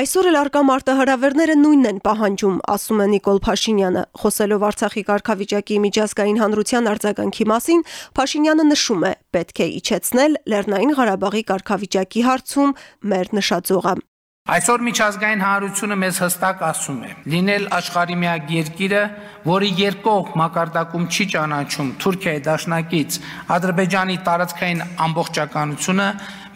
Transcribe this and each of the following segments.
Այսօր էլ արկա մարտահրավերները նույնն են պահանջում, ասում է Նիկոլ Փաշինյանը։ Խոսելով Արցախի կարգավիճակի միջազգային հանրության արձագանքի մասին, Փաշինյանը նշում է. պետք է իջեցնել Լեռնային Ղարաբաղի կարգավիճակի հարցում մեր նշաձողը։ Այսօր միջազգային հանրությունը մեզ հստակ ասում է. լինել աշխարհի միակ երկիրը, որը երկող մակարդակում չի ճանաչում Թուրքիայի դաշնակից Ադրբեջանի տարածքային ամբողջականությունը,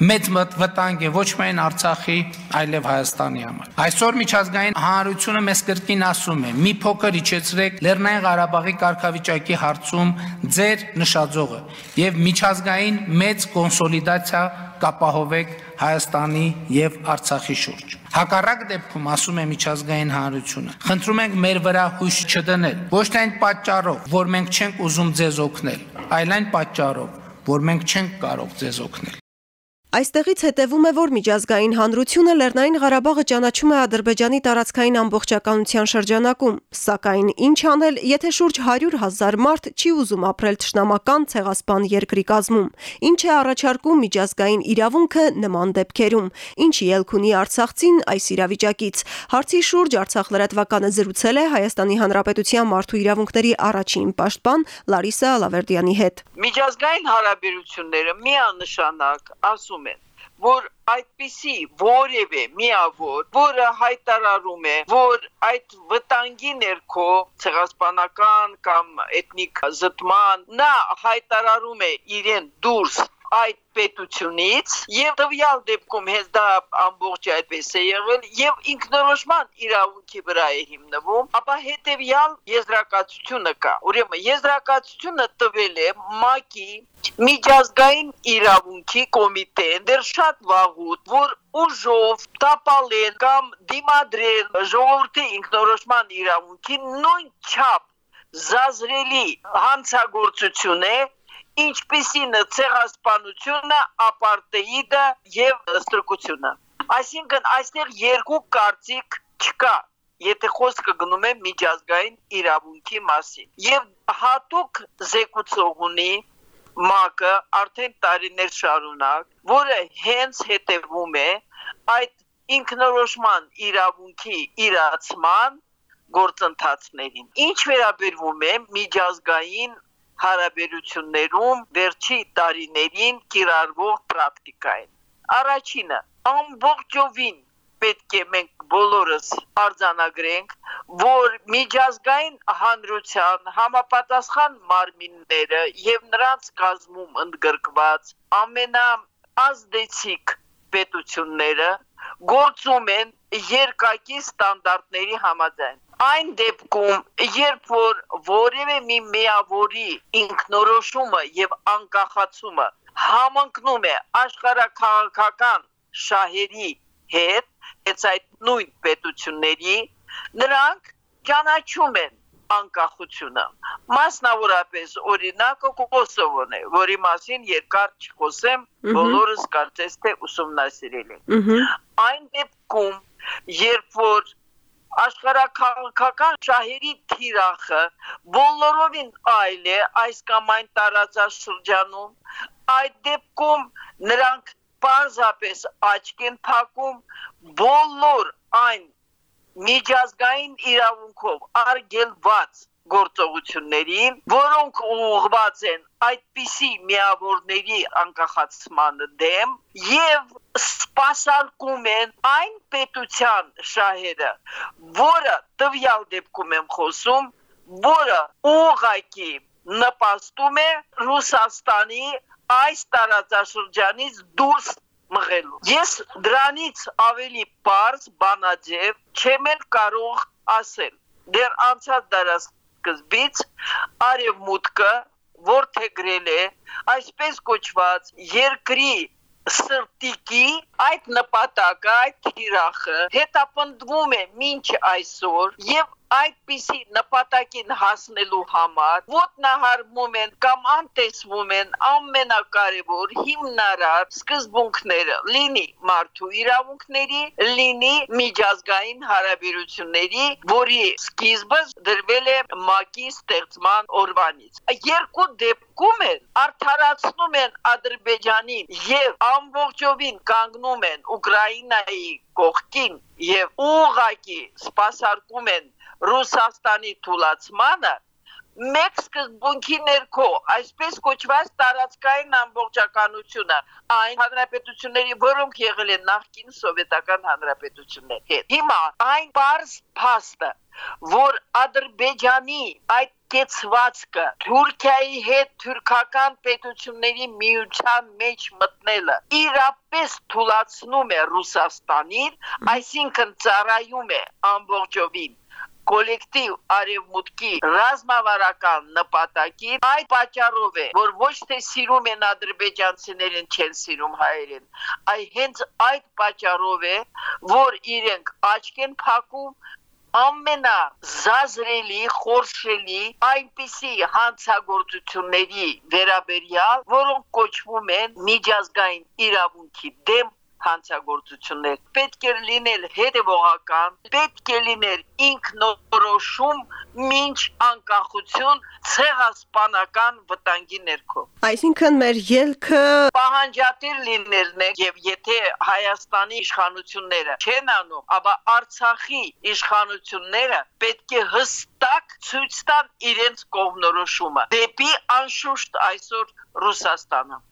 մեծ վտանգ է ոչ միայն Արցախի, այլև Հայաստանի համար։ Այսօր միջազգային հանրությունը մեզ կրկին ասում է. մի փոքր իջեցրեք Լեռնային Ղարաբաղի կարգավիճակի հարցում ձեր նշաձողը եւ միջազգային մեծ կոնսոլիդացիա կապահովեք Հայաստանի եւ Արցախի շուրջ։ Հակառակ դեպքում ասում է միջազգային հանրությունը, խնդրում ենք մեր վրա հույս չդնել, ոչ թե այն պատճառով, որ մենք չենք ուզում ձեզ օգնել, այլ այն պատճառով, որ մենք չենք կարող ձեզ օգնել։ Այստեղից հետևում է, որ միջազգային հանրությունը Լեռնային Ղարաբաղը ճանաչում է Ադրբեջանի տարածքային ամբողջականության շրջանակում, սակայն ինչ անել, եթե շուրջ 100 հազար մարդ չի ուզում ապրել ճշնամական ցեղասպան երկրի կազմում։ Ինչ է առաջարկում միջազգային իրավունքը նման դեպքերում։ Ինչ ելք ունի Արցախցին այս իրավիճակից։ Հարցի շուրջ Արցախ լրատվականը զրուցել է Հայաստանի Հանրապետության մարդու իրավունքների առաջին պաշտպան Լարիսա Ալավերդյանի հետ։ Միջազգային հարաբերությունները միանշանակ ասում որ այդպիսի որևէ միավոր, որը հայտարարում է, որ այդ վտանգի ներքո ցեղասպանական կամ էթնիկ զտման նա հայտարարում է իրեն դուրս այդ պետությունից եւ տվյալ դեպքում հենց դա ամբողջ այդպես է եղել եւ ինքնորոշման իրավունքի վրա է հիմնվում, ապա հետեւյալ եզրակացությունը կա։ Ուրեմն եզրակացությունը տվել է ՄԱԿ-ի միջազգային իրավունքի կոմիտեն դեռ շատ վաղուց, որ ուժով տապալեն կամ դիմադրեն ժողովրդի ինքնորոշման իրավունքին նույն չափ զազրելի հանցագործություն է ինչպիսին ցեղասպանությունը, ապարտեիդը եւ ստրկությունը։ Այսինքն այստեղ երկու կարծիք չկա եթե խոսքը գնում է միջազգային իրավունքի մասին։ Եվ հատուկ զեկուցող ունի ՄԱԿ-ը արդեն տարիներ շարունակ, որը հենց հետևում է այդ ինքնորոշման իրավունքի իրացման գործընթացներին։ Ինչ վերաբերվում է միջազգային հարաբերություններում վերջի տարիներին կիրառվող պրակտիկային։ Առաջինը. Ամբողջովին պետք է մենք բոլորս արձանագրենք, որ միջազգային հանրության համապատասխան մարմինները եւ նրանց կազմում ընդգրկված ամենաազդեցիկ պետությունները գործում են երկակի ստանդարտների համաձայն այն դեպքում, երբ որ որևէ մի միավորի ինքնորոշումը եւ անկախացումը համընկնում է աշխարհակաղակական շահերի հետ, հենց այդ նույն պետությունների, նրանք ճանաչում են անկախությունը։ Մասնավորապես օրինակը Կոսովոն է, որի մասին երկար չխոսեմ, բոլորս կարծես թե ուսումնասիրել են։ Այն դեպքում, երբ որ աշխարհակաղակական շահերի թիրախը բոլորովին այլ է այս կամ այն տարածաշրջանում այդ դեպքում նրանք պարզապես աչք են փակում բոլոր այն միջազգային իրավունքով արգելված գործողությունների, որոնք ուղղված են այդպիսի միավորների անկախացման դեմ եւ սպասարկում են այն պետության շահերը, որը տվյալ դեպքում եմ խոսում, որը ուղակի նպաստում է Ռուսաստանի այս տարածաշրջանից դուրս մղելու։ Ես դրանից ավելի པարզ բանաձև չեմ կարող ասել։ Դեր անցած դարաշրջանում սկզբից արևմուտքը որթեգրել է այսպես կոչված երկրի սրտիկի այդ նպատակը, այդ թիրախը հետապնդվում է մինչ այսօր եւ այդպիսի նպատակին հասնելու համար ոտնահարվում են կամ անտեսվում են ամենակարևոր հիմնարար սկզբունքները՝ լինի մարդու իրավունքների, լինի միջազգային հարաբերությունների, որի սկիզբը դրվել է ՄԱԿ-ի ստեղծման օրվանից։ Երկու դեպքում են արդարացնում են Ադրբեջանին եւ ամբողջովին կանգնում են Ուկրաինայի կողքին եւ ուղակի սпасարկում են Ռուսաստանի թուլացմանը մեկ սկզբունքի ներքո այսպես կոչված տարածքային ամբողջականությունը այն հանրապետությունների որոնք եղել են նախկին սովետական հանրապետություններ հետ հիմա այն բարձ փաստը որ ադրբեջանի այդ կեցվածքը Թուրքիայի հետ թուրքական պետությունների միության մեջ մտնելը իրապես թույլաtsնում է Ռուսաստանին, այսինքն ծառայում է ամբողջովին կոլեկտիվ արևմուտքի ռազմավարական նպատակի այդ պատճառով է որ ոչ թե սիրում են ադրբեջանցիներին չեն սիրում հայերին այ հենց այդ պատճառով է որ իրենք աչք են փակում ամենա զազրելի, խորշելի այնպիսի հանցագործությունների վերաբերյալ, որոնք կոչվում են միջազգային իրավունքի դեմ հանցագործություններ։ Պետք է լինել հետևողական, պետք է լինել ինքնորոշում ոչ անկախություն ցեղասպանական վտանգի ներքո։ Այսինքն մեր ելքը պահանջատիր լինելն է եւ եթե Հայաստանի իշխանությունները չեն անում, ապա Արցախի իշխանությունները պետք է հստակ ցույց տան իրենց կողմնորոշումը դեպի անշուշտ այսօր Ռուսաստանը